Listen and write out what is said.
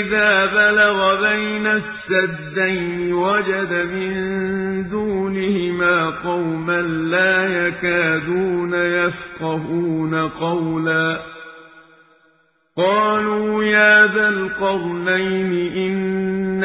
إِذَا بَلَغَ بَيْنَ السَّدَّيْنِ وَجَدَ مِن دُونِهِمَا قَوْمًا لَّا يَكَادُونَ يَفْقَهُونَ قَوْلًا. قَالُوا يَا ذَا الْقَرْنَيْنِ إِنَّ